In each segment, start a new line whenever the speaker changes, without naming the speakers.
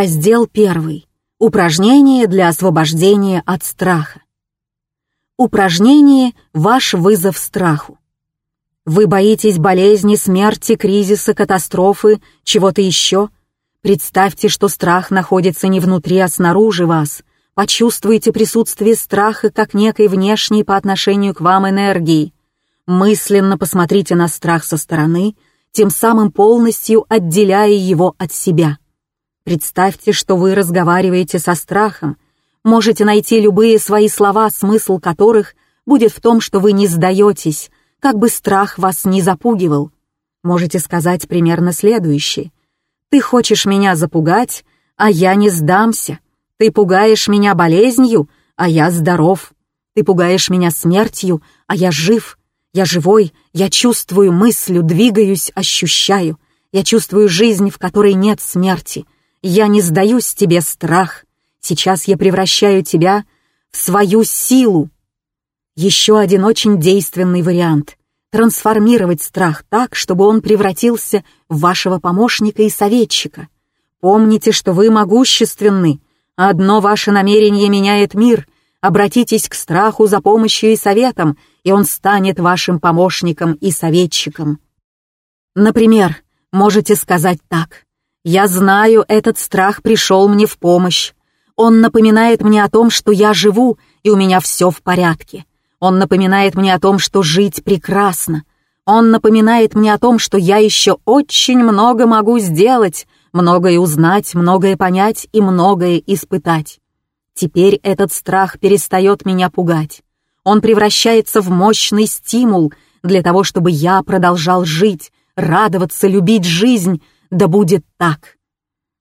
Раздел 1. Упражнение для освобождения от страха. Упражнение «Ваш вызов страху». Вы боитесь болезни, смерти, кризиса, катастрофы, чего-то еще? Представьте, что страх находится не внутри, а снаружи вас. Почувствуйте присутствие страха как некой внешней по отношению к вам энергии. Мысленно посмотрите на страх со стороны, тем самым полностью отделяя его от себя. Представьте, что вы разговариваете со страхом, можете найти любые свои слова, смысл которых будет в том, что вы не сдаетесь, как бы страх вас не запугивал. Можете сказать примерно следующее. «Ты хочешь меня запугать, а я не сдамся. Ты пугаешь меня болезнью, а я здоров. Ты пугаешь меня смертью, а я жив. Я живой, я чувствую, мыслю, двигаюсь, ощущаю. Я чувствую жизнь, в которой нет смерти. Я не сдаюсь тебе, страх. Сейчас я превращаю тебя в свою силу. Еще один очень действенный вариант — трансформировать страх так, чтобы он превратился в вашего помощника и советчика. Помните, что вы могущественны. Одно ваше намерение меняет мир. Обратитесь к страху за помощью и советом, и он станет вашим помощником и советчиком. Например, можете сказать так. Я знаю, этот страх пришел мне в помощь. Он напоминает мне о том, что я живу, и у меня все в порядке. Он напоминает мне о том, что жить прекрасно. Он напоминает мне о том, что я еще очень много могу сделать, многое узнать, многое понять и многое испытать. Теперь этот страх перестает меня пугать. Он превращается в мощный стимул для того, чтобы я продолжал жить, радоваться, любить жизнь, да будет так.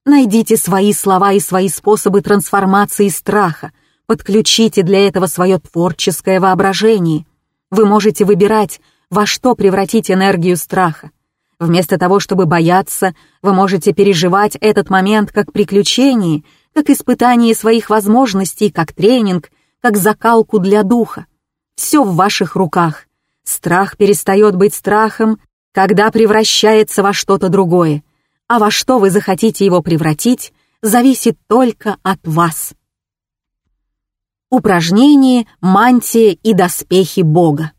Найдите свои слова и свои способы трансформации страха, подключите для этого свое творческое воображение. Вы можете выбирать, во что превратить энергию страха. Вместо того, чтобы бояться, вы можете переживать этот момент как приключение, как испытание своих возможностей, как тренинг, как закалку для духа. Все в ваших руках. Страх перестает быть страхом, когда превращается во что-то другое а во что вы захотите его превратить, зависит только от вас. Упражнение «Мантия и доспехи Бога».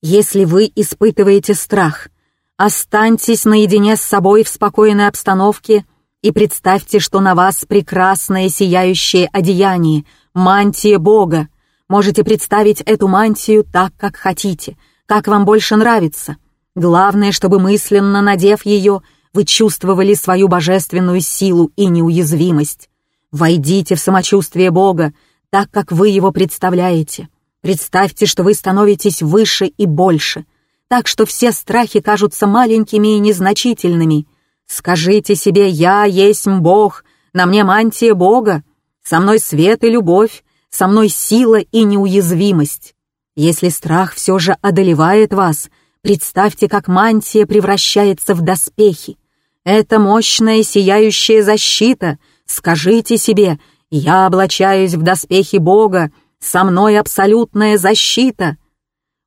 Если вы испытываете страх, останьтесь наедине с собой в спокойной обстановке и представьте, что на вас прекрасное сияющее одеяние, мантия Бога. Можете представить эту мантию так, как хотите, как вам больше нравится. Главное, чтобы мысленно надев ее – вы чувствовали свою божественную силу и неуязвимость. Войдите в самочувствие Бога, так как вы его представляете. Представьте, что вы становитесь выше и больше, так что все страхи кажутся маленькими и незначительными. Скажите себе «Я есть Бог», на мне мантия Бога, со мной свет и любовь, со мной сила и неуязвимость. Если страх все же одолевает вас, представьте, как мантия превращается в доспехи. Это мощная сияющая защита. Скажите себе, я облачаюсь в доспехи Бога, со мной абсолютная защита.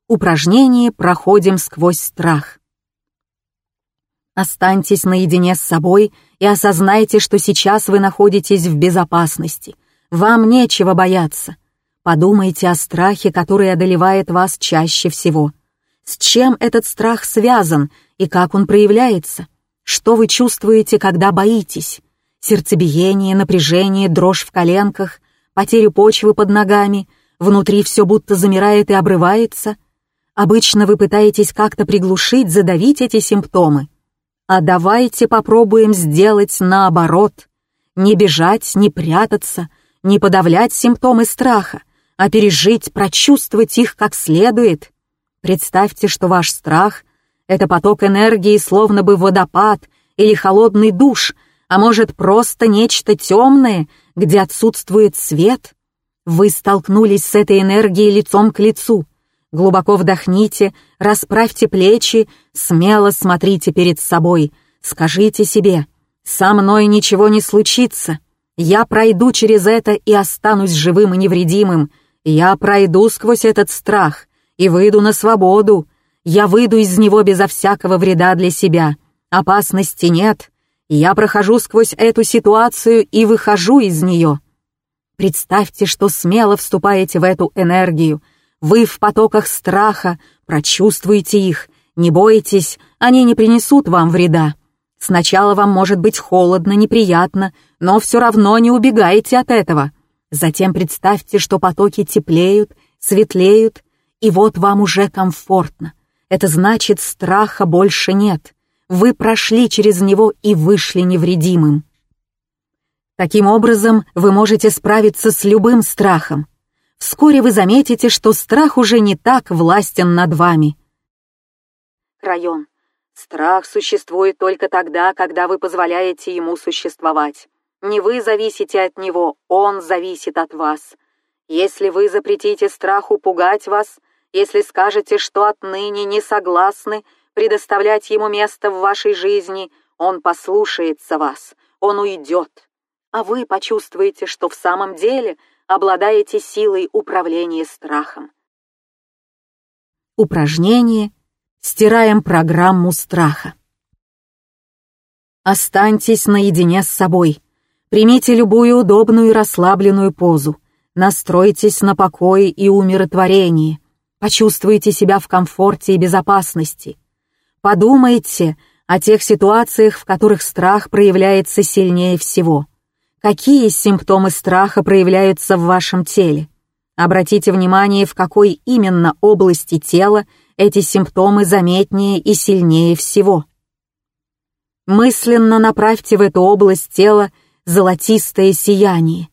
Упражнение проходим сквозь страх. Останьтесь наедине с собой и осознайте, что сейчас вы находитесь в безопасности. Вам нечего бояться. Подумайте о страхе, который одолевает вас чаще всего. С чем этот страх связан и как он проявляется? Что вы чувствуете, когда боитесь? Сердцебиение, напряжение, дрожь в коленках, потерю почвы под ногами, внутри все будто замирает и обрывается? Обычно вы пытаетесь как-то приглушить, задавить эти симптомы. А давайте попробуем сделать наоборот. Не бежать, не прятаться, не подавлять симптомы страха, а пережить, прочувствовать их как следует. Представьте, что ваш страх это поток энергии, словно бы водопад или холодный душ, а может просто нечто темное, где отсутствует свет. Вы столкнулись с этой энергией лицом к лицу. Глубоко вдохните, расправьте плечи, смело смотрите перед собой. Скажите себе, «Со мной ничего не случится. Я пройду через это и останусь живым и невредимым. Я пройду сквозь этот страх и выйду на свободу. Я выйду из него безо всякого вреда для себя. Опасности нет. Я прохожу сквозь эту ситуацию и выхожу из нее. Представьте, что смело вступаете в эту энергию. Вы в потоках страха, прочувствуйте их, не бойтесь, они не принесут вам вреда. Сначала вам может быть холодно, неприятно, но все равно не убегайте от этого. Затем представьте, что потоки теплеют, светлеют, и вот вам уже комфортно. Это значит, страха больше нет. Вы прошли через него и вышли невредимым. Таким образом, вы можете справиться с любым страхом. Вскоре вы заметите, что страх уже не так властен над вами. Район. Страх существует только тогда, когда вы позволяете ему существовать. Не вы зависите от него, он зависит от вас. Если вы запретите страху пугать вас, если скажете, что отныне не согласны предоставлять ему место в вашей жизни, он послушается вас, он уйдет а вы почувствуете, что в самом деле обладаете силой управления страхом. Упражнение «Стираем программу страха». Останьтесь наедине с собой. Примите любую удобную и расслабленную позу. Настройтесь на покой и умиротворение. Почувствуйте себя в комфорте и безопасности. Подумайте о тех ситуациях, в которых страх проявляется сильнее всего. Какие симптомы страха проявляются в вашем теле? Обратите внимание, в какой именно области тела эти симптомы заметнее и сильнее всего. Мысленно направьте в эту область тела золотистое сияние.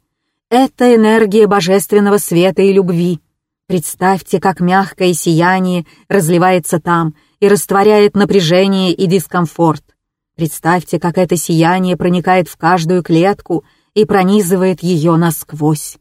Это энергия божественного света и любви. Представьте, как мягкое сияние разливается там и растворяет напряжение и дискомфорт. Представьте, как это сияние проникает в каждую клетку — и пронизывает ее насквозь.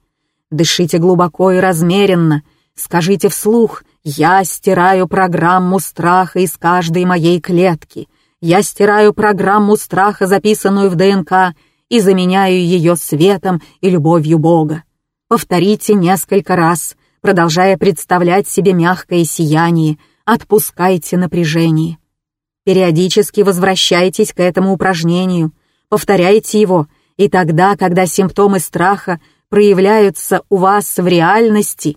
Дышите глубоко и размеренно, скажите вслух «Я стираю программу страха из каждой моей клетки», «Я стираю программу страха, записанную в ДНК, и заменяю ее светом и любовью Бога». Повторите несколько раз, продолжая представлять себе мягкое сияние, отпускайте напряжение. Периодически возвращайтесь к этому упражнению, повторяйте его и тогда, когда симптомы страха проявляются у вас в реальности,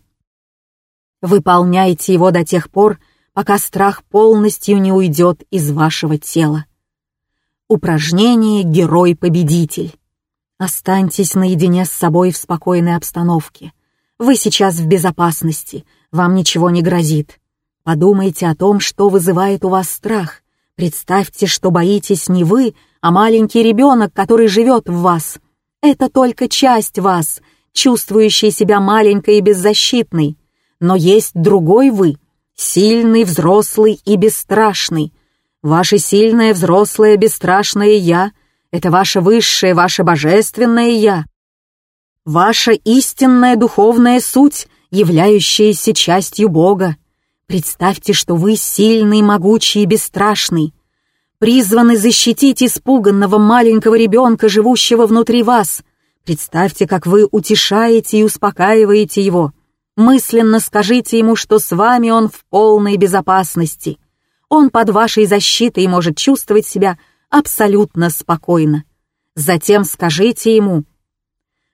выполняйте его до тех пор, пока страх полностью не уйдет из вашего тела. Упражнение «Герой-победитель». Останьтесь наедине с собой в спокойной обстановке. Вы сейчас в безопасности, вам ничего не грозит. Подумайте о том, что вызывает у вас страх. Представьте, что боитесь не вы, а маленький ребенок, который живет в вас. Это только часть вас, чувствующая себя маленькой и беззащитной. Но есть другой вы, сильный, взрослый и бесстрашный. Ваше сильное, взрослое, бесстрашное «я» — это ваше высшее, ваше божественное «я». Ваша истинная духовная суть, являющаяся частью Бога. Представьте, что вы сильный, могучий и бесстрашный призваны защитить испуганного маленького ребенка, живущего внутри вас. Представьте, как вы утешаете и успокаиваете его. Мысленно скажите ему, что с вами он в полной безопасности. Он под вашей защитой может чувствовать себя абсолютно спокойно. Затем скажите ему,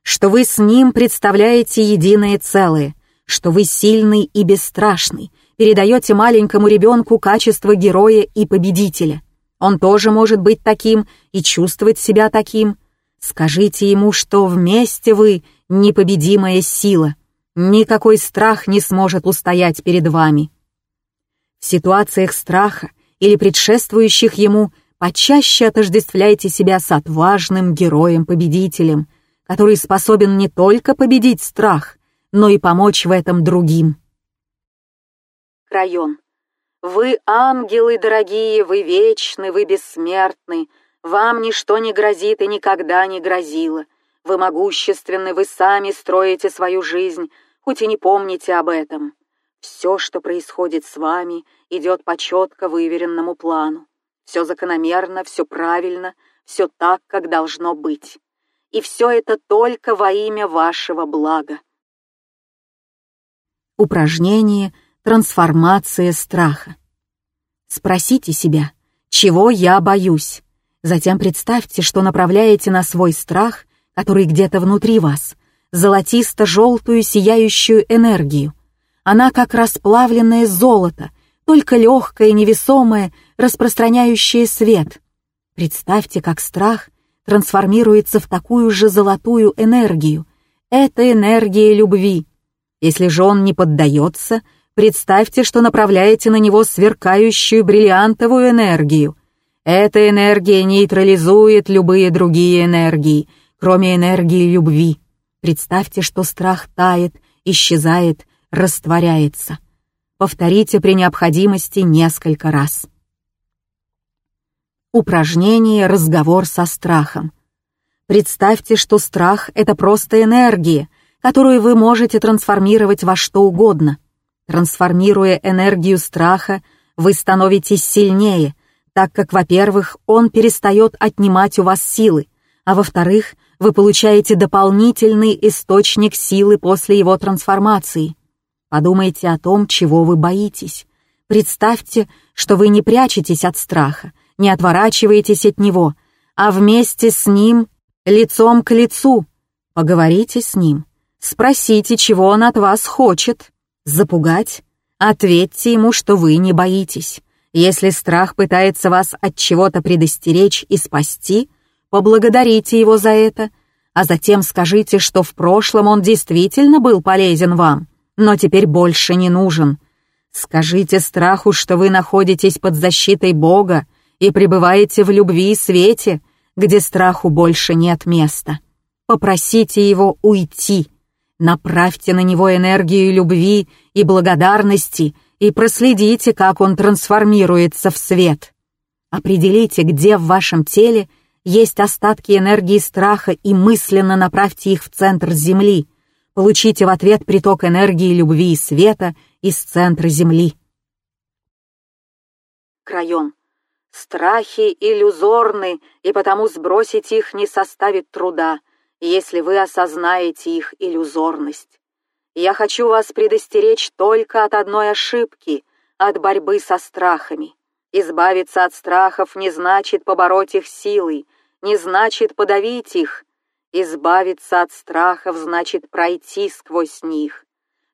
что вы с ним представляете единое целое, что вы сильный и бесстрашный, передаете маленькому ребенку качество героя и победителя. Он тоже может быть таким и чувствовать себя таким. Скажите ему, что вместе вы непобедимая сила. Никакой страх не сможет устоять перед вами. В ситуациях страха или предшествующих ему почаще отождествляйте себя с отважным героем-победителем, который способен не только победить страх, но и помочь в этом другим. Район. Вы ангелы дорогие, вы вечны, вы бессмертны, вам ничто не грозит и никогда не грозило. Вы могущественны, вы сами строите свою жизнь, хоть и не помните об этом. Все, что происходит с вами, идет по четко выверенному плану. Все закономерно, все правильно, все так, как должно быть. И все это только во имя вашего блага. Упражнение — Трансформация страха. Спросите себя, чего я боюсь? Затем представьте, что направляете на свой страх, который где-то внутри вас, золотисто-желтую сияющую энергию. Она как расплавленное золото, только легкое, невесомое, распространяющее свет. Представьте, как страх трансформируется в такую же золотую энергию. Это энергия любви. Если же он не поддается, представьте, что направляете на него сверкающую бриллиантовую энергию. Эта энергия нейтрализует любые другие энергии, кроме энергии любви. Представьте, что страх тает, исчезает, растворяется. Повторите при необходимости несколько раз. Упражнение «Разговор со страхом». Представьте, что страх — это просто энергия, которую вы можете трансформировать во что угодно. Трансформируя энергию страха, вы становитесь сильнее, так как, во-первых, он перестает отнимать у вас силы, а во-вторых, вы получаете дополнительный источник силы после его трансформации. Подумайте о том, чего вы боитесь. Представьте, что вы не прячетесь от страха, не отворачиваетесь от него, а вместе с ним, лицом к лицу. Поговорите с ним, спросите, чего он от вас хочет. Запугать? Ответьте ему, что вы не боитесь. Если страх пытается вас от чего-то предостеречь и спасти, поблагодарите его за это, а затем скажите, что в прошлом он действительно был полезен вам, но теперь больше не нужен. Скажите страху, что вы находитесь под защитой Бога, и пребываете в любви и свете, где страху больше нет места. Попросите его уйти, направьте на него энергию любви и благодарности и проследите, как он трансформируется в свет. Определите, где в вашем теле есть остатки энергии страха и мысленно направьте их в центр Земли. Получите в ответ приток энергии любви и света из центра Земли. Крайон. Страхи иллюзорны, и потому сбросить их не составит труда, если вы осознаете их иллюзорность. Я хочу вас предостеречь только от одной ошибки, от борьбы со страхами. Избавиться от страхов не значит побороть их силой, не значит подавить их. Избавиться от страхов значит пройти сквозь них.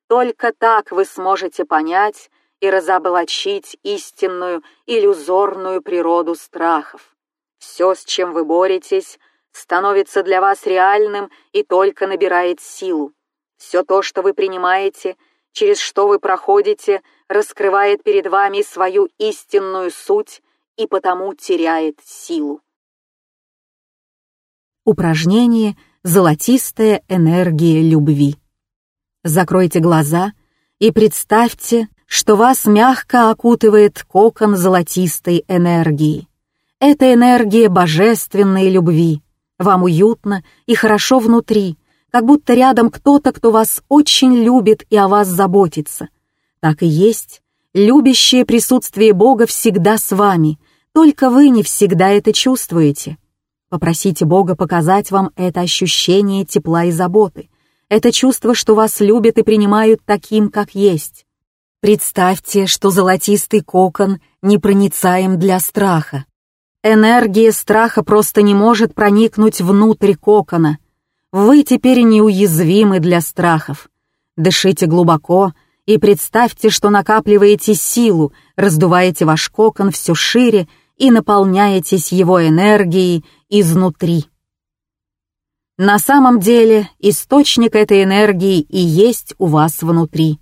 Только так вы сможете понять, и разоблачить истинную, иллюзорную природу страхов. Все, с чем вы боретесь, становится для вас реальным и только набирает силу. Все то, что вы принимаете, через что вы проходите, раскрывает перед вами свою истинную суть и потому теряет силу. Упражнение «Золотистая энергия любви». Закройте глаза и представьте, что вас мягко окутывает кокон золотистой энергии. Это энергия божественной любви. Вам уютно и хорошо внутри, как будто рядом кто-то, кто вас очень любит и о вас заботится. Так и есть. Любящее присутствие Бога всегда с вами, только вы не всегда это чувствуете. Попросите Бога показать вам это ощущение тепла и заботы, это чувство, что вас любят и принимают таким, как есть. Представьте, что золотистый кокон непроницаем для страха. Энергия страха просто не может проникнуть внутрь кокона. Вы теперь неуязвимы для страхов. Дышите глубоко и представьте, что накапливаете силу, раздуваете ваш кокон все шире и наполняетесь его энергией изнутри. На самом деле источник этой энергии и есть у вас внутри.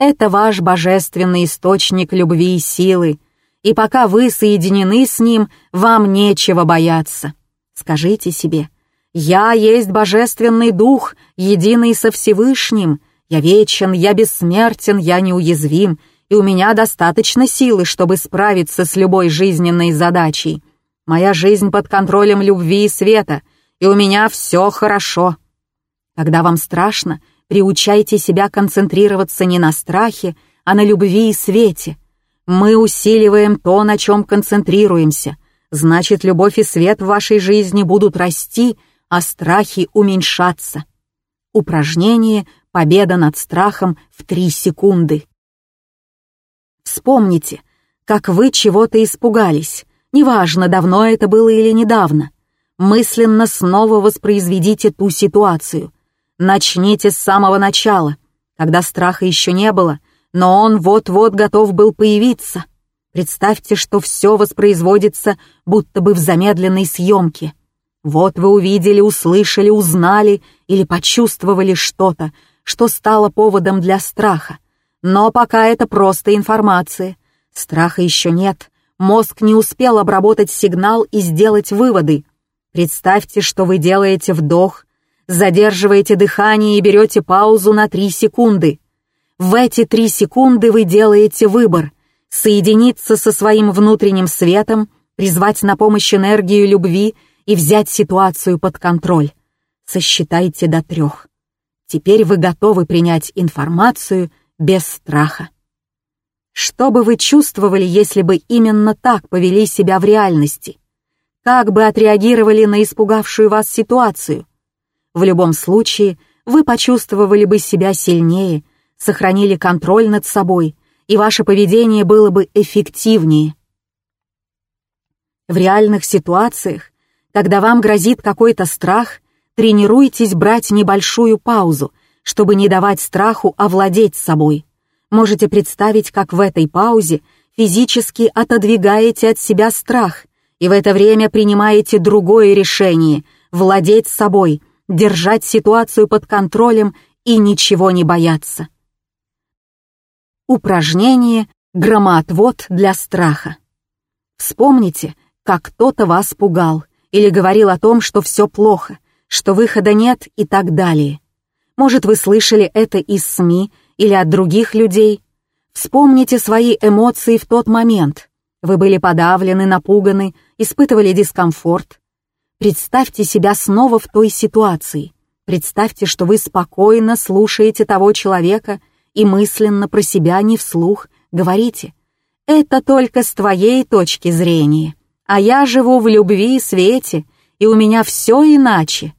Это ваш божественный источник любви и силы, и пока вы соединены с ним, вам нечего бояться. Скажите себе, «Я есть божественный дух, единый со Всевышним. Я вечен, я бессмертен, я неуязвим, и у меня достаточно силы, чтобы справиться с любой жизненной задачей. Моя жизнь под контролем любви и света, и у меня все хорошо». Когда вам страшно, Приучайте себя концентрироваться не на страхе, а на любви и свете. Мы усиливаем то, на чем концентрируемся. Значит, любовь и свет в вашей жизни будут расти, а страхи уменьшаться. Упражнение «Победа над страхом в три секунды». Вспомните, как вы чего-то испугались, Неважно, давно это было или недавно. Мысленно снова воспроизведите ту ситуацию. Начните с самого начала, когда страха еще не было, но он вот-вот готов был появиться. Представьте, что все воспроизводится будто бы в замедленной съемке. Вот вы увидели, услышали, узнали или почувствовали что-то, что стало поводом для страха. Но пока это просто информация. Страха еще нет. Мозг не успел обработать сигнал и сделать выводы. Представьте, что вы делаете вдох, задерживаете дыхание и берете паузу на 3 секунды. В эти 3 секунды вы делаете выбор — соединиться со своим внутренним светом, призвать на помощь энергию любви и взять ситуацию под контроль. Сосчитайте до трех. Теперь вы готовы принять информацию без страха. Что бы вы чувствовали, если бы именно так повели себя в реальности? Как бы отреагировали на испугавшую вас ситуацию? В любом случае, вы почувствовали бы себя сильнее, сохранили контроль над собой, и ваше поведение было бы эффективнее. В реальных ситуациях, когда вам грозит какой-то страх, тренируйтесь брать небольшую паузу, чтобы не давать страху овладеть собой. Можете представить, как в этой паузе физически отодвигаете от себя страх и в это время принимаете другое решение — владеть собой, держать ситуацию под контролем и ничего не бояться. Упражнение «Громоотвод для страха». Вспомните, как кто-то вас пугал или говорил о том, что все плохо, что выхода нет и так далее. Может, вы слышали это из СМИ или от других людей. Вспомните свои эмоции в тот момент. Вы были подавлены, напуганы, испытывали дискомфорт. Представьте себя снова в той ситуации. Представьте, что вы спокойно слушаете того человека и мысленно про себя не вслух говорите «Это только с твоей точки зрения, а я живу в любви и свете, и у меня все иначе»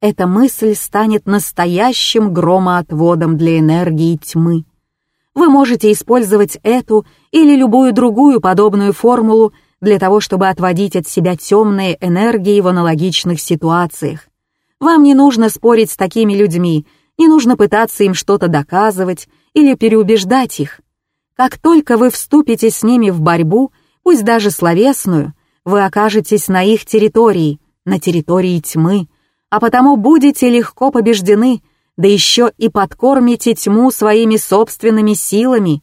эта мысль станет настоящим громоотводом для энергии тьмы. Вы можете использовать эту или любую другую подобную формулу для того, чтобы отводить от себя темные энергии в аналогичных ситуациях. Вам не нужно спорить с такими людьми, не нужно пытаться им что-то доказывать или переубеждать их. Как только вы вступите с ними в борьбу, пусть даже словесную, вы окажетесь на их территории, на территории тьмы, а потому будете легко побеждены, да еще и подкормите тьму своими собственными силами.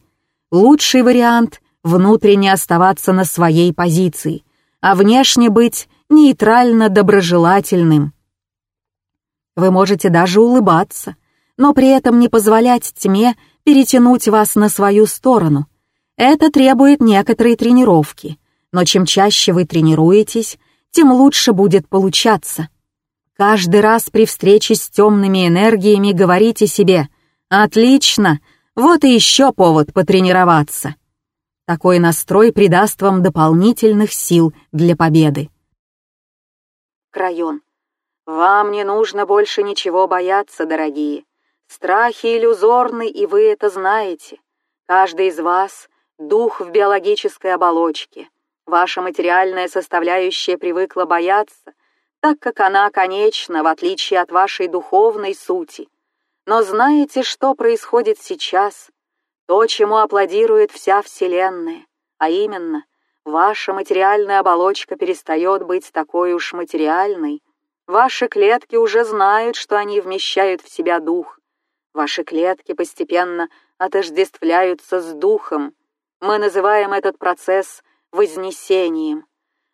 Лучший вариант — внутренне оставаться на своей позиции, а внешне быть нейтрально доброжелательным. Вы можете даже улыбаться, но при этом не позволять тьме перетянуть вас на свою сторону. Это требует некоторой тренировки, но чем чаще вы тренируетесь, тем лучше будет получаться. Каждый раз при встрече с темными энергиями говорите себе «Отлично! Вот и еще повод потренироваться». Такой настрой придаст вам дополнительных сил для победы. Крайон. Вам не нужно больше ничего бояться, дорогие. Страхи иллюзорны, и вы это знаете. Каждый из вас — дух в биологической оболочке. Ваша материальная составляющая привыкла бояться — так как она конечна, в отличие от вашей духовной сути. Но знаете, что происходит сейчас? То, чему аплодирует вся Вселенная, а именно, ваша материальная оболочка перестает быть такой уж материальной. Ваши клетки уже знают, что они вмещают в себя дух. Ваши клетки постепенно отождествляются с духом. Мы называем этот процесс вознесением.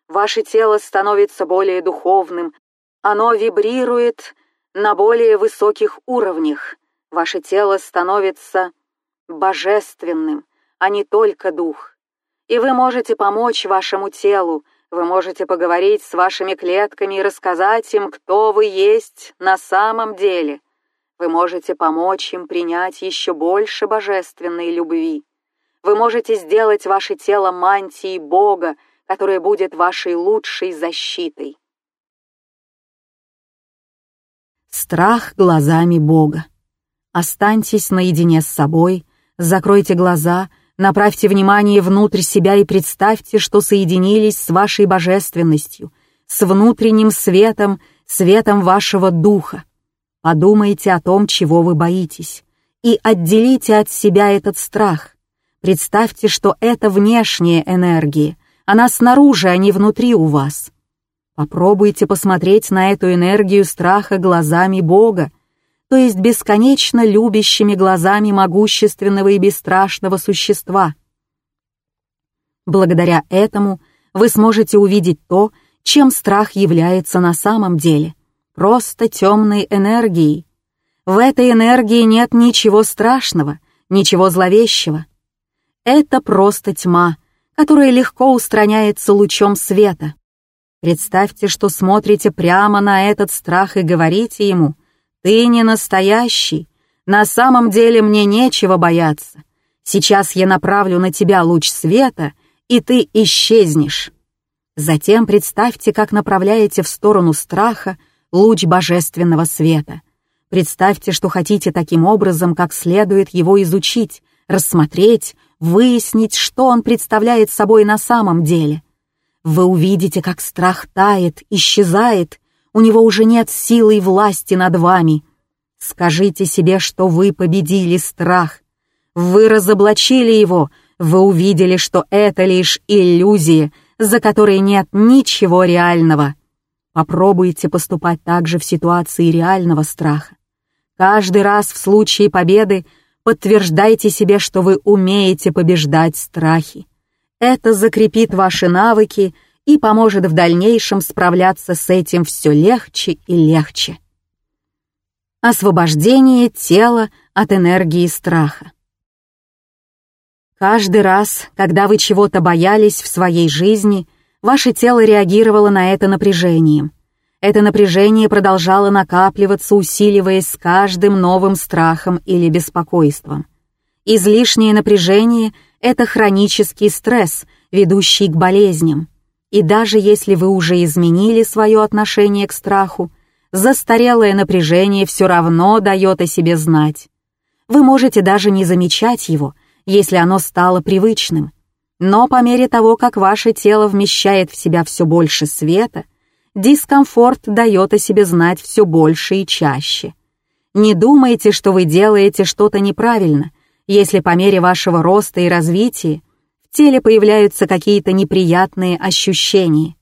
Ваше тело становится более духовным, оно вибрирует на более высоких уровнях. Ваше тело становится божественным, а не только дух. И вы можете помочь вашему телу, вы можете поговорить с вашими клетками и рассказать им, кто вы есть на самом деле. Вы можете помочь им принять еще больше божественной любви. Вы можете сделать ваше тело мантией Бога, которая будет вашей лучшей защитой. Страх глазами Бога. Останьтесь наедине с собой, закройте глаза, Направьте внимание внутрь себя и представьте, что соединились с вашей божественностью, с внутренним светом, светом вашего духа. Подумайте о том, чего вы боитесь, и отделите от себя этот страх. Представьте, что это внешняя энергия, она снаружи, а не внутри у вас. Попробуйте посмотреть на эту энергию страха глазами Бога, то есть бесконечно любящими глазами могущественного и бесстрашного существа. Благодаря этому вы сможете увидеть то, чем страх является на самом деле, просто темной энергией. В этой энергии нет ничего страшного, ничего зловещего. Это просто тьма, которая легко устраняется лучом света. Представьте, что смотрите прямо на этот страх и говорите ему — «Ты не настоящий. На самом деле мне нечего бояться. Сейчас я направлю на тебя луч света, и ты исчезнешь». Затем представьте, как направляете в сторону страха луч божественного света. Представьте, что хотите таким образом, как следует его изучить, рассмотреть, выяснить, что он представляет собой на самом деле. Вы увидите, как страх тает, исчезает, у него уже нет силы и власти над вами. Скажите себе, что вы победили страх. Вы разоблачили его, вы увидели, что это лишь иллюзия, за которой нет ничего реального. Попробуйте поступать так же в ситуации реального страха. Каждый раз в случае победы подтверждайте себе, что вы умеете побеждать страхи. Это закрепит ваши навыки и поможет в дальнейшем справляться с этим все легче и легче. Освобождение тела от энергии страха. Каждый раз, когда вы чего-то боялись в своей жизни, ваше тело реагировало на это напряжением. Это напряжение продолжало накапливаться, усиливаясь с каждым новым страхом или беспокойством. Излишнее напряжение — это хронический стресс, ведущий к болезням. И даже если вы уже изменили свое отношение к страху, застарелое напряжение все равно дает о себе знать. Вы можете даже не замечать его, если оно стало привычным. Но по мере того, как ваше тело вмещает в себя все больше света, дискомфорт дает о себе знать все больше и чаще. Не думайте, что вы делаете что-то неправильно, если по мере вашего роста и развития теле появляются какие-то неприятные ощущения.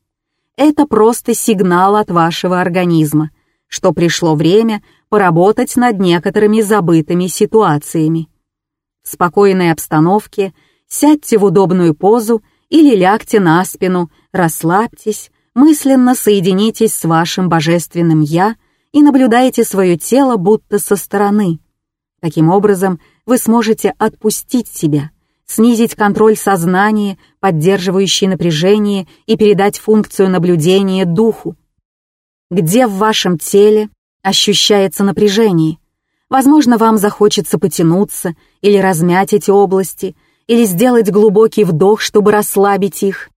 Это просто сигнал от вашего организма, что пришло время поработать над некоторыми забытыми ситуациями. В спокойной обстановке сядьте в удобную позу или лягте на спину, расслабьтесь, мысленно соединитесь с вашим божественным «Я» и наблюдайте свое тело будто со стороны. Таким образом, вы сможете отпустить себя — снизить контроль сознания, поддерживающий напряжение и передать функцию наблюдения духу. Где в вашем теле ощущается напряжение? Возможно, вам захочется потянуться или размять эти области, или сделать глубокий вдох, чтобы расслабить их.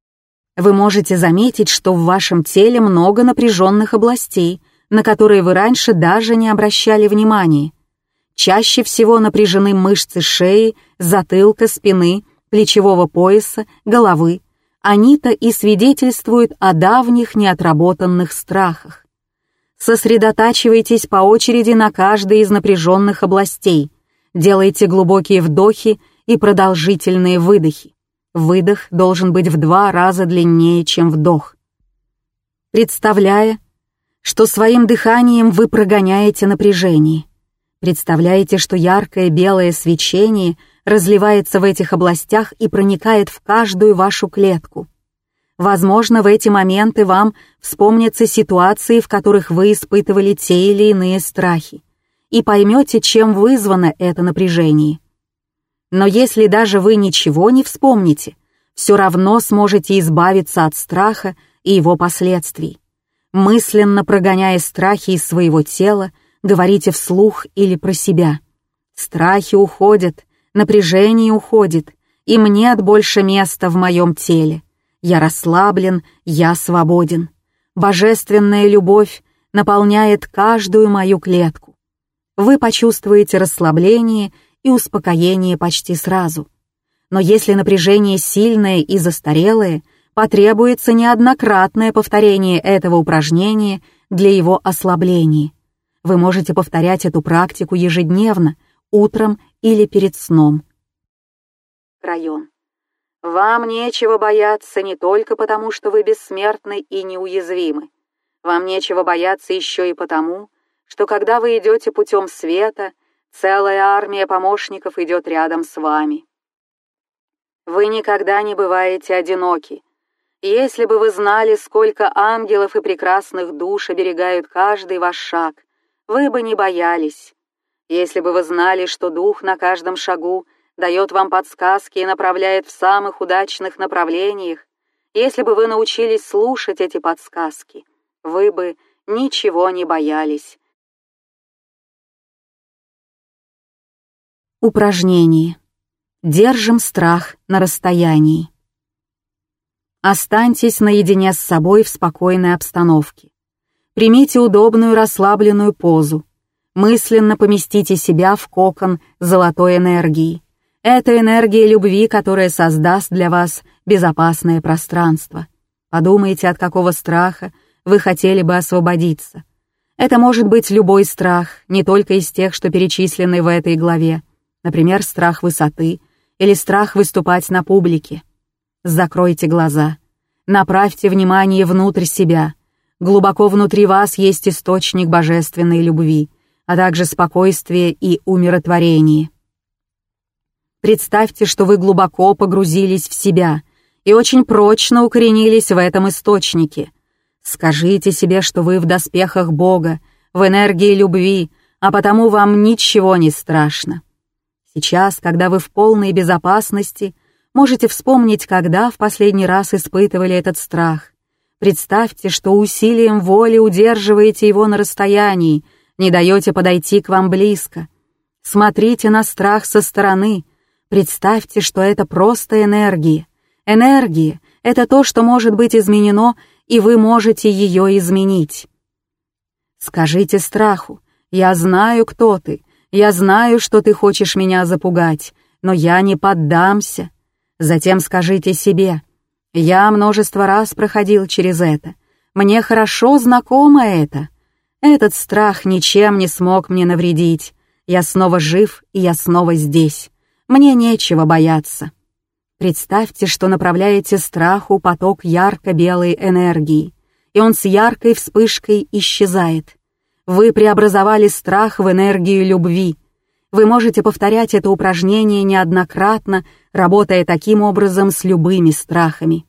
Вы можете заметить, что в вашем теле много напряженных областей, на которые вы раньше даже не обращали внимания. Чаще всего напряжены мышцы шеи, затылка, спины, плечевого пояса, головы. Они-то и свидетельствуют о давних неотработанных страхах. Сосредотачивайтесь по очереди на каждой из напряженных областей. Делайте глубокие вдохи и продолжительные выдохи. Выдох должен быть в два раза длиннее, чем вдох. Представляя, что своим дыханием вы прогоняете напряжение. Представляете, что яркое белое свечение разливается в этих областях и проникает в каждую вашу клетку. Возможно, в эти моменты вам вспомнятся ситуации, в которых вы испытывали те или иные страхи, и поймете, чем вызвано это напряжение. Но если даже вы ничего не вспомните, все равно сможете избавиться от страха и его последствий. Мысленно прогоняя страхи из своего тела, говорите вслух или про себя. Страхи уходят, напряжение уходит, им нет больше места в моем теле. Я расслаблен, я свободен. Божественная любовь наполняет каждую мою клетку. Вы почувствуете расслабление и успокоение почти сразу. Но если напряжение сильное и застарелое, потребуется неоднократное повторение этого упражнения для его ослабления. Вы можете повторять эту практику ежедневно, утром или перед сном. Район. Вам нечего бояться не только потому, что вы бессмертны и неуязвимы. Вам нечего бояться еще и потому, что когда вы идете путем света, целая армия помощников идет рядом с вами. Вы никогда не бываете одиноки. Если бы вы знали, сколько ангелов и прекрасных душ оберегают каждый ваш шаг, вы бы не боялись. Если бы вы знали, что Дух на каждом шагу дает вам подсказки и направляет в самых удачных направлениях, если бы вы научились слушать эти подсказки, вы бы ничего не боялись. Упражнение. Держим страх на расстоянии. Останьтесь наедине с собой в спокойной обстановке. Примите удобную расслабленную позу. Мысленно поместите себя в кокон золотой энергии. Это энергия любви, которая создаст для вас безопасное пространство. Подумайте, от какого страха вы хотели бы освободиться. Это может быть любой страх, не только из тех, что перечислены в этой главе. Например, страх высоты или страх выступать на публике. Закройте глаза. Направьте внимание внутрь себя. Глубоко внутри вас есть источник божественной любви, а также спокойствие и умиротворение. Представьте, что вы глубоко погрузились в себя и очень прочно укоренились в этом источнике. Скажите себе, что вы в доспехах Бога, в энергии любви, а потому вам ничего не страшно. Сейчас, когда вы в полной безопасности, можете вспомнить, когда в последний раз испытывали этот страх. Представьте, что усилием воли удерживаете его на расстоянии, не даете подойти к вам близко. Смотрите на страх со стороны. Представьте, что это просто энергия. Энергия — это то, что может быть изменено, и вы можете ее изменить. Скажите страху, «Я знаю, кто ты, я знаю, что ты хочешь меня запугать, но я не поддамся. Затем скажите себе, я множество раз проходил через это. Мне хорошо знакомо это. Этот страх ничем не смог мне навредить. Я снова жив, и я снова здесь. Мне нечего бояться. Представьте, что направляете страху поток ярко-белой энергии, и он с яркой вспышкой исчезает. Вы преобразовали страх в энергию любви. Вы можете повторять это упражнение неоднократно, работая таким образом с любыми страхами.